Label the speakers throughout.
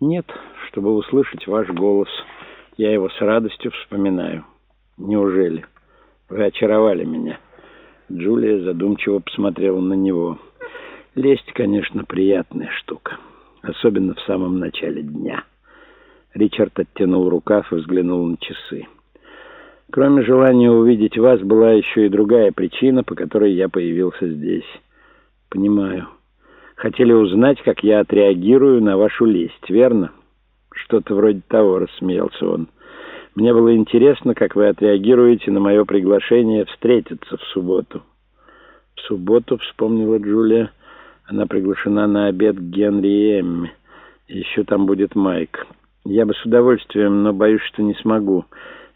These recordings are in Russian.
Speaker 1: Нет, чтобы услышать ваш голос. Я его с радостью вспоминаю. Неужели? Вы очаровали меня. Джулия задумчиво посмотрела на него. Лесть, конечно, приятная штука. Особенно в самом начале дня. Ричард оттянул рукав и взглянул на часы. Кроме желания увидеть вас, была еще и другая причина, по которой я появился здесь. Понимаю. Хотели узнать, как я отреагирую на вашу лесть, верно? Что-то вроде того, рассмеялся он. Мне было интересно, как вы отреагируете на мое приглашение встретиться в субботу. В субботу, вспомнила Джулия, она приглашена на обед к Генри и Эмми. Еще там будет Майк. Я бы с удовольствием, но боюсь, что не смогу.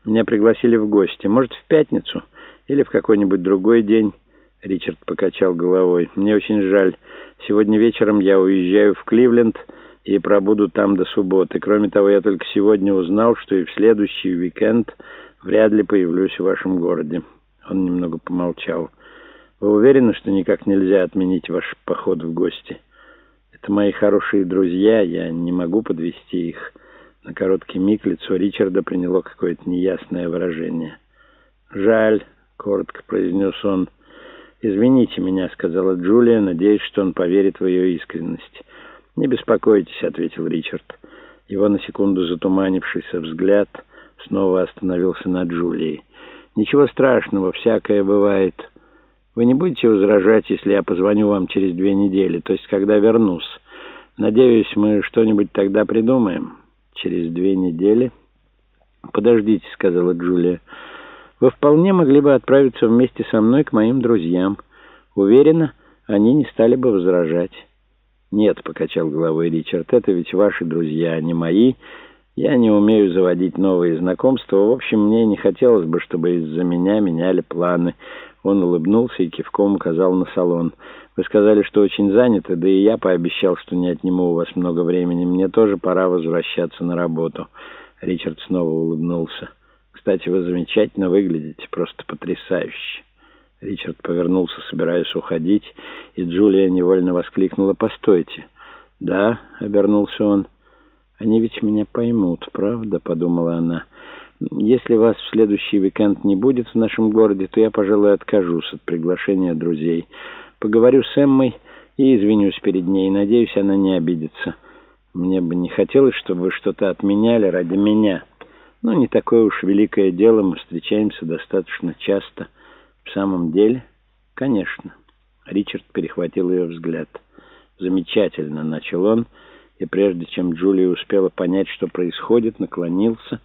Speaker 1: Меня пригласили в гости. Может, в пятницу или в какой-нибудь другой день?» Ричард покачал головой. «Мне очень жаль. Сегодня вечером я уезжаю в Кливленд и пробуду там до субботы. Кроме того, я только сегодня узнал, что и в следующий уикенд вряд ли появлюсь в вашем городе». Он немного помолчал. «Вы уверены, что никак нельзя отменить ваш поход в гости? Это мои хорошие друзья, я не могу подвести их». На короткий миг лицо Ричарда приняло какое-то неясное выражение. «Жаль», — коротко произнес он. «Извините меня», — сказала Джулия, надеясь, что он поверит в ее искренность. «Не беспокойтесь», — ответил Ричард. Его на секунду затуманившийся взгляд снова остановился на Джулии. «Ничего страшного, всякое бывает. Вы не будете возражать, если я позвоню вам через две недели, то есть когда вернусь. Надеюсь, мы что-нибудь тогда придумаем» через две недели. «Подождите», — сказала Джулия. «Вы вполне могли бы отправиться вместе со мной к моим друзьям. Уверена, они не стали бы возражать». «Нет», — покачал головой Ричард, — «это ведь ваши друзья, а не мои. Я не умею заводить новые знакомства. В общем, мне не хотелось бы, чтобы из-за меня меняли планы». Он улыбнулся и кивком указал на салон. Вы сказали, что очень заняты, да и я пообещал, что не отниму у вас много времени. Мне тоже пора возвращаться на работу». Ричард снова улыбнулся. «Кстати, вы замечательно выглядите, просто потрясающе». Ричард повернулся, собираясь уходить, и Джулия невольно воскликнула «Постойте». «Да», — обернулся он, — «они ведь меня поймут, правда?» — подумала она. «Если вас в следующий уикенд не будет в нашем городе, то я, пожалуй, откажусь от приглашения друзей». Поговорю с Эммой и извинюсь перед ней. Надеюсь, она не обидится. Мне бы не хотелось, чтобы вы что-то отменяли ради меня. Но не такое уж великое дело, мы встречаемся достаточно часто. В самом деле, конечно. Ричард перехватил ее взгляд. «Замечательно», — начал он, и прежде чем Джулия успела понять, что происходит, наклонился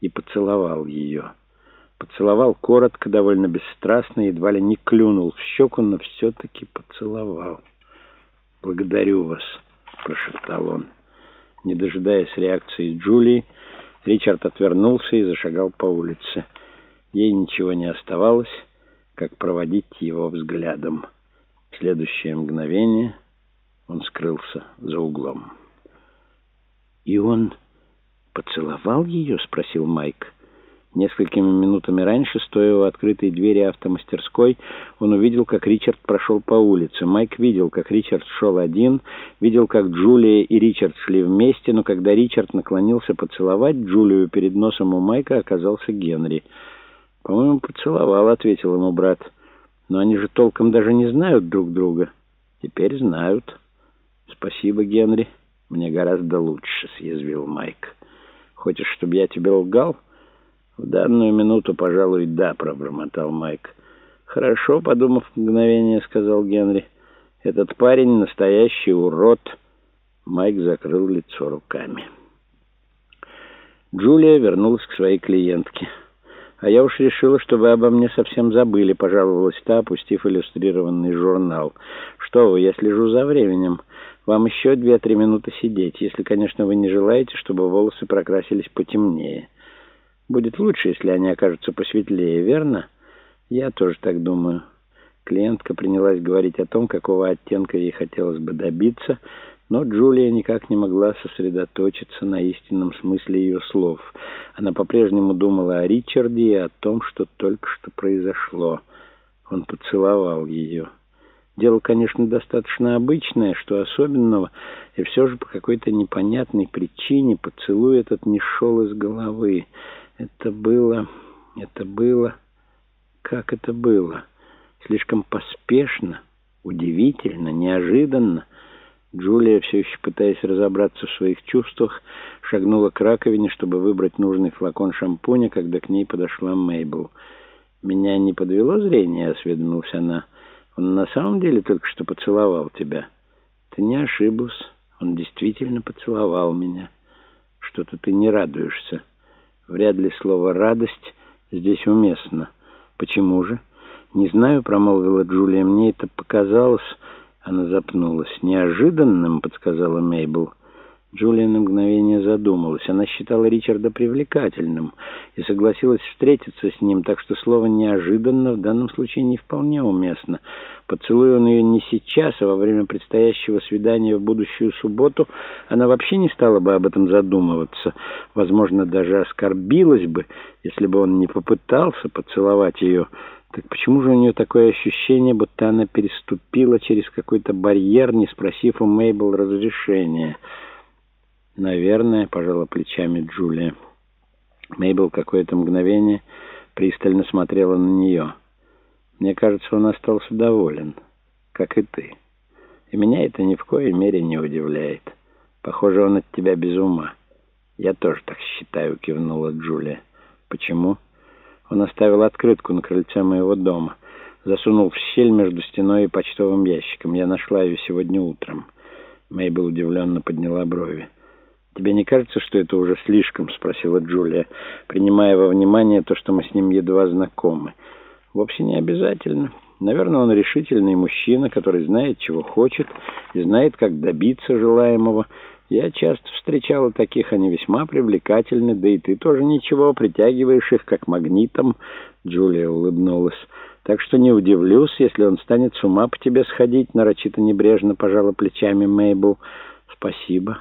Speaker 1: и поцеловал ее. Поцеловал коротко, довольно бесстрастно, едва ли не клюнул в щеку, но все-таки поцеловал. «Благодарю вас», — прошептал он. Не дожидаясь реакции Джулии, Ричард отвернулся и зашагал по улице. Ей ничего не оставалось, как проводить его взглядом. В следующее мгновение он скрылся за углом. «И он поцеловал ее?» — спросил Майк. Несколькими минутами раньше, стоя у открытой двери автомастерской, он увидел, как Ричард прошел по улице. Майк видел, как Ричард шел один, видел, как Джулия и Ричард шли вместе, но когда Ричард наклонился поцеловать Джулию, перед носом у Майка оказался Генри. «По-моему, поцеловал», — ответил ему брат. «Но они же толком даже не знают друг друга». «Теперь знают». «Спасибо, Генри. Мне гораздо лучше», — съязвил Майк. «Хочешь, чтобы я тебе лгал?» «В данную минуту, пожалуй, да», — пробормотал Майк. «Хорошо», — подумав мгновение, сказал Генри. «Этот парень настоящий урод». Майк закрыл лицо руками. Джулия вернулась к своей клиентке. «А я уж решила, что вы обо мне совсем забыли», — пожаловалась та, опустив иллюстрированный журнал. «Что вы, я слежу за временем. Вам еще две-три минуты сидеть, если, конечно, вы не желаете, чтобы волосы прокрасились потемнее». Будет лучше, если они окажутся посветлее, верно? Я тоже так думаю. Клиентка принялась говорить о том, какого оттенка ей хотелось бы добиться, но Джулия никак не могла сосредоточиться на истинном смысле ее слов. Она по-прежнему думала о Ричарде и о том, что только что произошло. Он поцеловал ее. Дело, конечно, достаточно обычное, что особенного, и все же по какой-то непонятной причине поцелуй этот не шел из головы. Это было... это было... как это было? Слишком поспешно, удивительно, неожиданно. Джулия, все еще пытаясь разобраться в своих чувствах, шагнула к раковине, чтобы выбрать нужный флакон шампуня, когда к ней подошла Мейбл. «Меня не подвело зрение?» — осведомилась она. «Он на самом деле только что поцеловал тебя?» «Ты не ошиблась. Он действительно поцеловал меня. Что-то ты не радуешься. Вряд ли слово «радость» здесь уместно. Почему же?» «Не знаю», — промолвила Джулия. «Мне это показалось...» Она запнулась. «Неожиданным», — подсказала Мейбл. Джулия на мгновение задумалась. Она считала Ричарда привлекательным и согласилась встретиться с ним, так что слово «неожиданно» в данном случае не вполне уместно. Поцелуй он ее не сейчас, а во время предстоящего свидания в будущую субботу, она вообще не стала бы об этом задумываться. Возможно, даже оскорбилась бы, если бы он не попытался поцеловать ее. Так почему же у нее такое ощущение, будто она переступила через какой-то барьер, не спросив у Мейбл разрешения? «Наверное», — пожала плечами Джулия. Мейбл какое-то мгновение пристально смотрела на нее. «Мне кажется, он остался доволен, как и ты. И меня это ни в коей мере не удивляет. Похоже, он от тебя без ума». «Я тоже так считаю», — кивнула Джулия. «Почему?» Он оставил открытку на крыльце моего дома. Засунул в щель между стеной и почтовым ящиком. Я нашла ее сегодня утром. Мейбл удивленно подняла брови. «Тебе не кажется, что это уже слишком?» — спросила Джулия, принимая во внимание то, что мы с ним едва знакомы. «Вовсе не обязательно. Наверное, он решительный мужчина, который знает, чего хочет, и знает, как добиться желаемого. Я часто встречала таких, они весьма привлекательны, да и ты тоже ничего, притягиваешь их как магнитом». Джулия улыбнулась. «Так что не удивлюсь, если он станет с ума по тебе сходить», — нарочито небрежно пожала плечами Мейбл. «Спасибо».